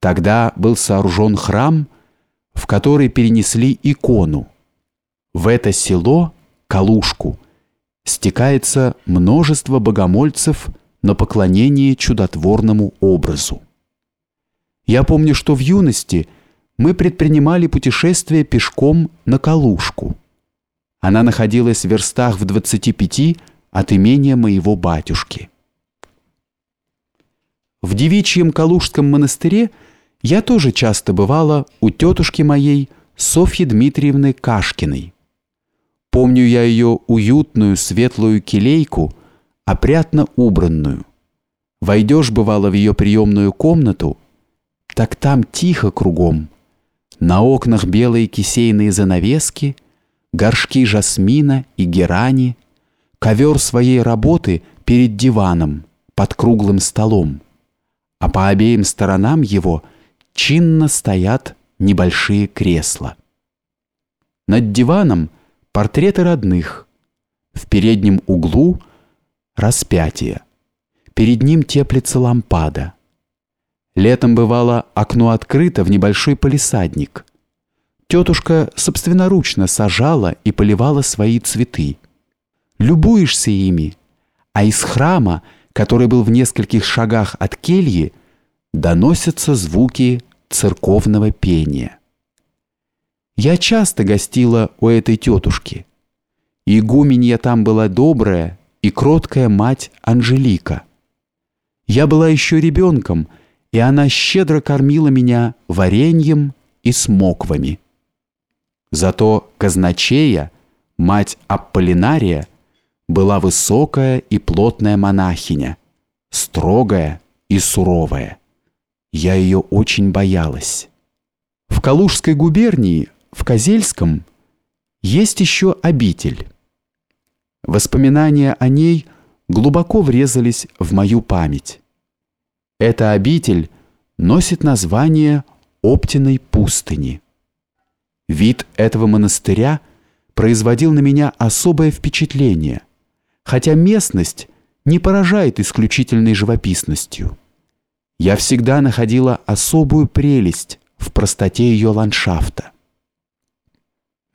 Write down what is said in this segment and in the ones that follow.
Тогда был сооружен храм, в который перенесли икону. В это село, Калушку, стекается множество богомольцев на поклонение чудотворному образу. Я помню, что в юности мы предпринимали путешествие пешком на Калушку. Она находилась в верстах в 25 от имения моего батюшки. В девичьем Калужском монастыре я тоже часто бывала у тетушки моей Софьи Дмитриевны Кашкиной. Помню я ее уютную светлую келейку, опрятно убранную. Войдешь, бывало, в ее приемную комнату, так там тихо кругом. На окнах белые кисейные занавески, горшки жасмина и герани, ковер своей работы перед диваном, под круглым столом а по обеим сторонам его чинно стоят небольшие кресла. Над диваном портреты родных, в переднем углу распятие, перед ним теплится лампада. Летом бывало окно открыто в небольшой полисадник. Тетушка собственноручно сажала и поливала свои цветы. Любуешься ими, а из храма – который был в нескольких шагах от кельи, доносятся звуки церковного пения. Я часто гостила у этой тетушки. Игуменья там была добрая и кроткая мать Анжелика. Я была еще ребенком, и она щедро кормила меня вареньем и смоквами. Зато казначея, мать Аполлинария, была высокая и плотная монахиня, строгая и суровая. Я ее очень боялась. В Калужской губернии, в Козельском, есть еще обитель. Воспоминания о ней глубоко врезались в мою память. Эта обитель носит название Оптиной пустыни. Вид этого монастыря производил на меня особое впечатление хотя местность не поражает исключительной живописностью. Я всегда находила особую прелесть в простоте ее ландшафта.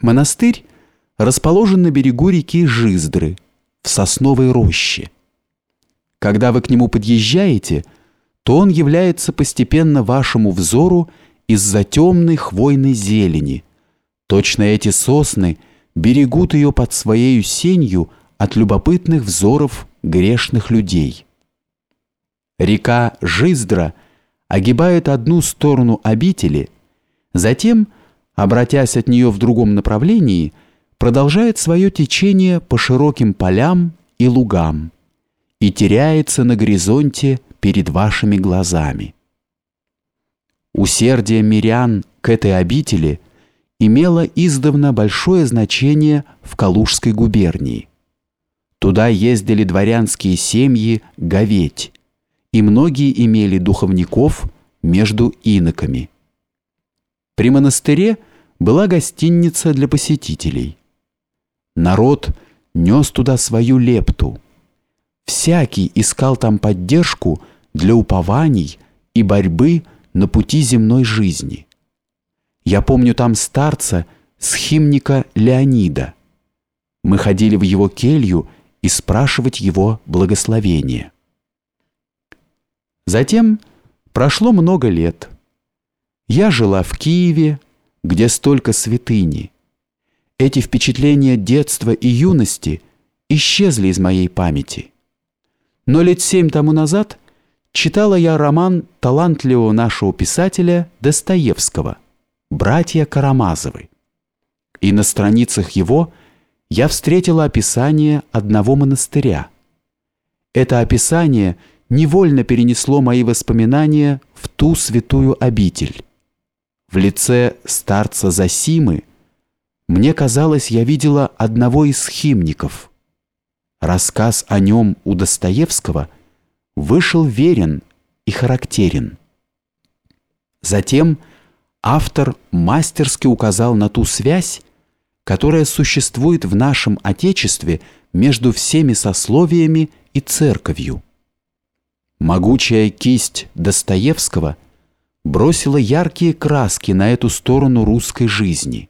Монастырь расположен на берегу реки Жиздры, в сосновой роще. Когда вы к нему подъезжаете, то он является постепенно вашему взору из-за темной хвойной зелени. Точно эти сосны берегут ее под своей сенью – от любопытных взоров грешных людей. Река Жиздра огибает одну сторону обители, затем, обратясь от нее в другом направлении, продолжает свое течение по широким полям и лугам и теряется на горизонте перед вашими глазами. Усердие мирян к этой обители имело издавна большое значение в Калужской губернии. Туда ездили дворянские семьи говеть, и многие имели духовников между иноками. При монастыре была гостиница для посетителей. Народ нес туда свою лепту. Всякий искал там поддержку для упований и борьбы на пути земной жизни. Я помню там старца, схимника Леонида. Мы ходили в его келью и спрашивать его благословения. Затем прошло много лет. Я жила в Киеве, где столько святыни. Эти впечатления детства и юности исчезли из моей памяти. Но лет семь тому назад читала я роман талантливого нашего писателя Достоевского «Братья Карамазовы». И на страницах его – я встретила описание одного монастыря. Это описание невольно перенесло мои воспоминания в ту святую обитель. В лице старца Засимы мне казалось, я видела одного из химников. Рассказ о нем у Достоевского вышел верен и характерен. Затем автор мастерски указал на ту связь, которая существует в нашем Отечестве между всеми сословиями и церковью. Могучая кисть Достоевского бросила яркие краски на эту сторону русской жизни.